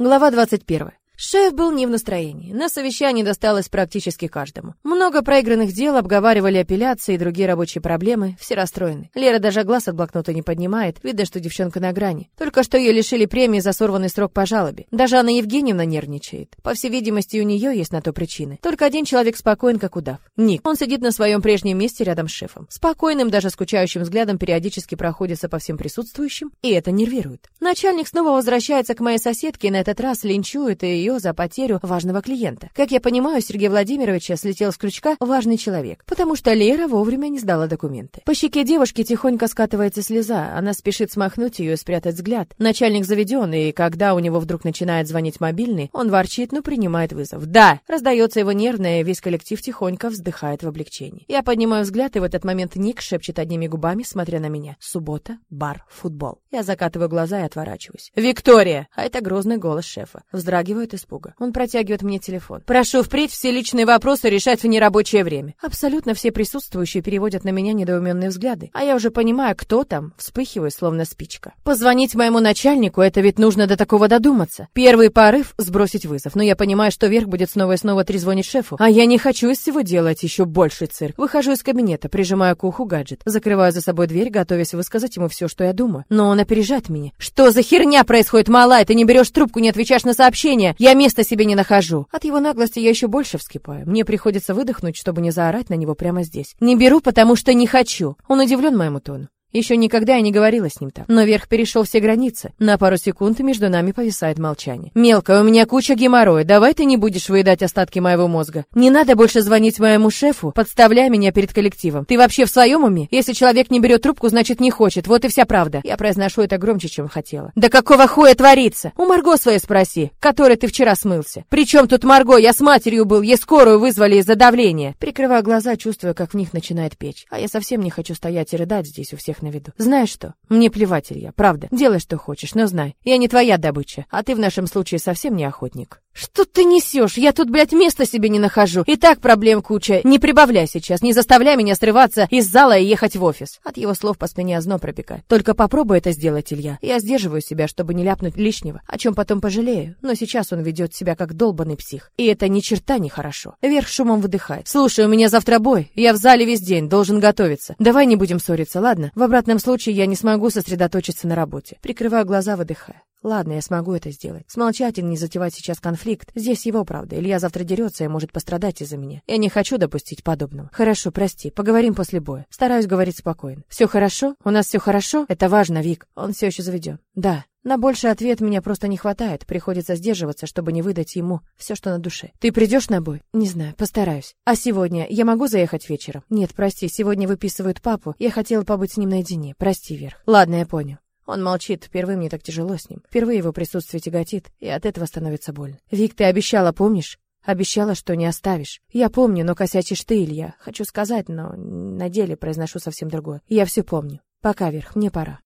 Глава 21. Шеф был не в настроении. На совещании досталось практически каждому. Много проигранных дел, обговаривали апелляции и другие рабочие проблемы, все расстроены. Лера даже глаз от блокнота не поднимает, видно, что девчонка на грани. Только что ее лишили премии за сорванный срок по жалобе. Даже Анна Евгеньевна нервничает. По всей видимости, у нее есть на то причины. Только один человек спокоен, как удав. Ник. Он сидит на своем прежнем месте рядом с шефом. Спокойным, даже скучающим взглядом периодически проходится по всем присутствующим, и это нервирует. Начальник снова возвращается к моей соседке и на этот раз линчует ее ее за потерю важного клиента. Как я понимаю, Сергей Владимировича слетел с крючка важный человек, потому что Лера вовремя не сдала документы. По щеке девушки тихонько скатывается слеза, она спешит смахнуть ее и спрятать взгляд. Начальник заведен, и когда у него вдруг начинает звонить мобильный, он ворчит, но принимает вызов. «Да!» Раздается его нервное, весь коллектив тихонько вздыхает в облегчении. Я поднимаю взгляд, и в этот момент Ник шепчет одними губами, смотря на меня. Суббота, бар, футбол. Я закатываю глаза и отворачиваюсь. «Виктория!» А это грозный голос шефа. Вздрагивает и испуга. Он протягивает мне телефон. «Прошу впредь все личные вопросы решать в нерабочее время». Абсолютно все присутствующие переводят на меня недоуменные взгляды, а я уже понимаю, кто там, вспыхиваю, словно спичка. Позвонить моему начальнику, это ведь нужно до такого додуматься. Первый порыв — сбросить вызов, но я понимаю, что Верх будет снова и снова трезвонить шефу, а я не хочу из всего делать еще больший цирк. Выхожу из кабинета, прижимаю к уху гаджет, закрываю за собой дверь, готовясь высказать ему все, что я думаю. Но он опережает меня. «Что за херня происходит, малая? Ты не берешь трубку, не отвечаешь на сообщения. Я места себе не нахожу. От его наглости я еще больше вскипаю. Мне приходится выдохнуть, чтобы не заорать на него прямо здесь. Не беру, потому что не хочу. Он удивлен моему тону. Еще никогда я не говорила с ним так. Но верх перешел все границы. На пару секунд между нами повисает молчание. «Мелкая, у меня куча геморроя. Давай ты не будешь выедать остатки моего мозга. Не надо больше звонить моему шефу, подставляя меня перед коллективом. Ты вообще в своем уме? Если человек не берет трубку, значит не хочет. Вот и вся правда. Я произношу это громче, чем хотела. Да какого хуя творится? У Марго своей спроси, которой ты вчера смылся. Причем тут Марго? Я с матерью был, ей скорую вызвали из-за давления. Прикрываю глаза, чувствуя, как в них начинает печь. А я совсем не хочу стоять и рыдать здесь у всех всех на виду. Знаешь что? Мне плевать, Илья, правда. Делай, что хочешь, но знай, я не твоя добыча, а ты в нашем случае совсем не охотник. Что ты несешь? Я тут, блядь, места себе не нахожу. И так проблем куча. Не прибавляй сейчас, не заставляй меня срываться из зала и ехать в офис. От его слов по спине озно пробегает. Только попробуй это сделать, Илья. Я сдерживаю себя, чтобы не ляпнуть лишнего, о чем потом пожалею. Но сейчас он ведет себя как долбанный псих. И это ни черта не хорошо. Вверх шумом выдыхает. Слушай, у меня завтра бой. Я в зале весь день, должен готовиться. Давай не будем ссориться, ладно? В обратном случае я не смогу сосредоточиться на работе. Прикрываю глаза, выдыхая. Ладно, я смогу это сделать. Смолчать и не затевать сейчас конфликт. Здесь его правда. Илья завтра дерется и может пострадать из-за меня. Я не хочу допустить подобного. Хорошо, прости. Поговорим после боя. Стараюсь говорить спокойно. Все хорошо? У нас все хорошо? Это важно, Вик. Он все еще заведен. Да. На больший ответ меня просто не хватает. Приходится сдерживаться, чтобы не выдать ему все, что на душе. Ты придешь на бой? Не знаю, постараюсь. А сегодня я могу заехать вечером? Нет, прости, сегодня выписывают папу. Я хотела побыть с ним наедине. Прости, Верх. Ладно, я понял. Он молчит, впервые мне так тяжело с ним. Впервые его присутствие тяготит, и от этого становится больно. «Вик, ты обещала, помнишь?» Обещала, что не оставишь. Я помню, но косячишь ты, Илья. Хочу сказать, но на деле произношу совсем другое. Я все помню. Пока, Верх, мне пора.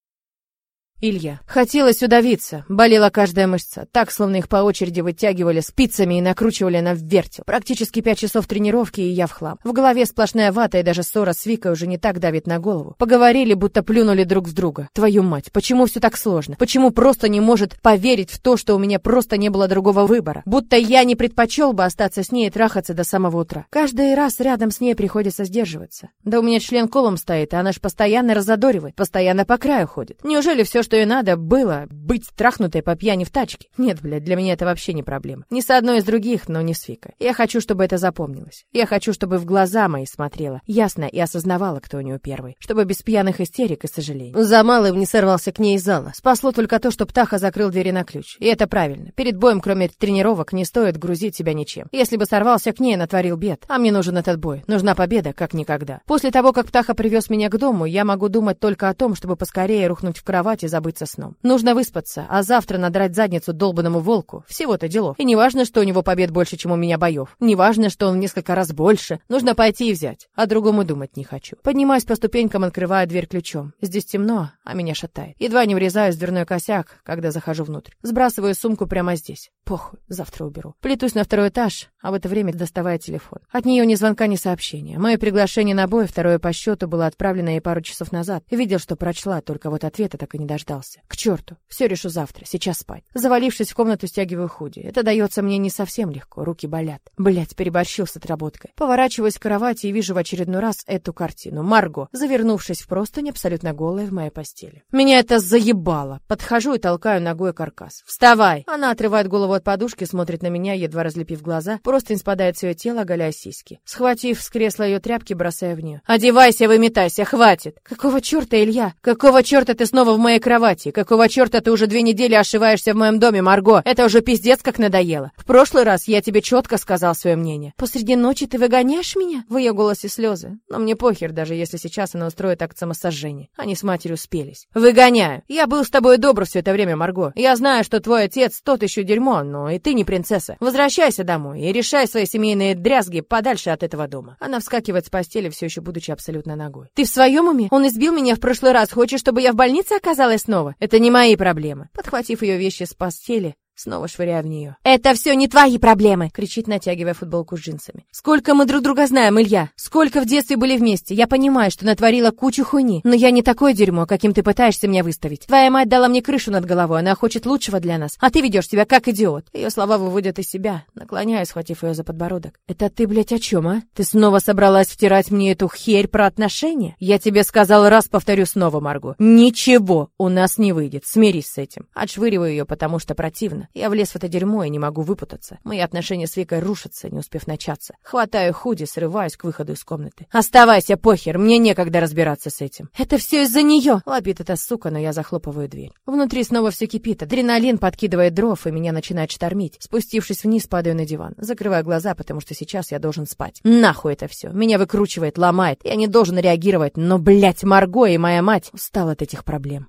Илья. Хотелось удавиться, болела каждая мышца, так, словно их по очереди вытягивали спицами и накручивали на вертел. Практически пять часов тренировки, и я в хлам. В голове сплошная вата, и даже ссора с Викой уже не так давит на голову. Поговорили, будто плюнули друг с друга. Твою мать, почему все так сложно? Почему просто не может поверить в то, что у меня просто не было другого выбора? Будто я не предпочел бы остаться с ней и трахаться до самого утра. Каждый раз рядом с ней приходится сдерживаться. Да у меня член колом стоит, а она ж постоянно разодоривает, постоянно по краю ходит. Неужели все, что что и надо было быть трахнутой по пьяни в тачке. Нет, блядь, для меня это вообще не проблема. Ни с одной из других, но не с Фикой. Я хочу, чтобы это запомнилось. Я хочу, чтобы в глаза мои смотрела, ясно и осознавала, кто у нее первый. Чтобы без пьяных истерик и сожалений. За малым не сорвался к ней из зала. Спасло только то, что Птаха закрыл двери на ключ. И это правильно. Перед боем, кроме тренировок, не стоит грузить себя ничем. Если бы сорвался к ней, натворил бед. А мне нужен этот бой. Нужна победа, как никогда. После того, как Птаха привез меня к дому, я могу думать только о том, чтобы поскорее рухнуть в кровать и забыть забыться сном. Нужно выспаться, а завтра надрать задницу долбанному волку. Всего-то делов. И не важно, что у него побед больше, чем у меня боев. Не важно, что он в несколько раз больше. Нужно пойти и взять. О другом и думать не хочу. Поднимаюсь по ступенькам, открываю дверь ключом. Здесь темно, а меня шатает. Едва не врезаюсь в дверной косяк, когда захожу внутрь. Сбрасываю сумку прямо здесь. Похуй, завтра уберу. Плетусь на второй этаж, а в это время доставая телефон. От нее ни звонка, ни сообщения. Мое приглашение на бой, второе по счету, было отправлено ей пару часов назад. Видел, что прочла, только вот ответа так и не дождалась. Дождался. К черту, все решу завтра, сейчас спать. Завалившись в комнату, стягиваю худи. Это дается мне не совсем легко, руки болят. Блять, переборщил с отработкой. Поворачиваюсь к кровати и вижу в очередной раз эту картину. Марго, завернувшись в простынь, абсолютно голая в моей постели. Меня это заебало. Подхожу и толкаю ногой каркас. «Вставай!» Она отрывает голову от подушки, смотрит на меня, едва разлепив глаза. Простынь спадает с ее тела, оголяя сиськи. Схватив с кресла ее тряпки, бросаю в нее. «Одевайся, выметайся, хватит!» «Какого черта, Илья? Какого черта ты снова в моей кровати? Какого черта ты уже две недели ошиваешься в моем доме, Марго? Это уже пиздец как надоело. В прошлый раз я тебе четко сказал свое мнение. Посреди ночи ты выгоняешь меня?» В ее голосе слезы. Но мне похер, даже если сейчас она устроит акт самосожжения. Они с матерью спелись. «Выгоняю! Я был с тобой добр все это время, Марго. Я знаю, что твой отец тот еще дерьмо, но и ты не принцесса. Возвращайся домой и решай свои семейные дрязги подальше от этого дома». Она вскакивает с постели, все еще будучи абсолютно ногой. «Ты в своем уме? Он избил меня в прошлый раз. Хочешь, чтобы я в больнице оказалась снова? Это не мои проблемы». Подхватив ее вещи с постели, Снова швыряя в нее. «Это все не твои проблемы!» — кричит, натягивая футболку с джинсами. «Сколько мы друг друга знаем, Илья! Сколько в детстве были вместе! Я понимаю, что натворила кучу хуйни, но я не такое дерьмо, каким ты пытаешься меня выставить. Твоя мать дала мне крышу над головой, она хочет лучшего для нас, а ты ведешь себя как идиот!» Ее слова выводят из себя, наклоняясь, схватив ее за подбородок. «Это ты, блядь, о чем, а? Ты снова собралась втирать мне эту херь про отношения? Я тебе сказал раз, повторю снова, Марго. Ничего у нас не выйдет, смирись с этим!» Отшвыриваю ее, потому что противно. Я влез в это дерьмо и не могу выпутаться. Мои отношения с Викой рушатся, не успев начаться. Хватаю худи, срываюсь к выходу из комнаты. «Оставайся, похер, мне некогда разбираться с этим». «Это все из-за нее!» Лапит эта сука, но я захлопываю дверь. Внутри снова все кипит. Адреналин подкидывает дров, и меня начинает штормить. Спустившись вниз, падаю на диван. Закрываю глаза, потому что сейчас я должен спать. Нахуй это все. Меня выкручивает, ломает. Я не должен реагировать, но, блядь, Марго и моя мать устал от этих проблем.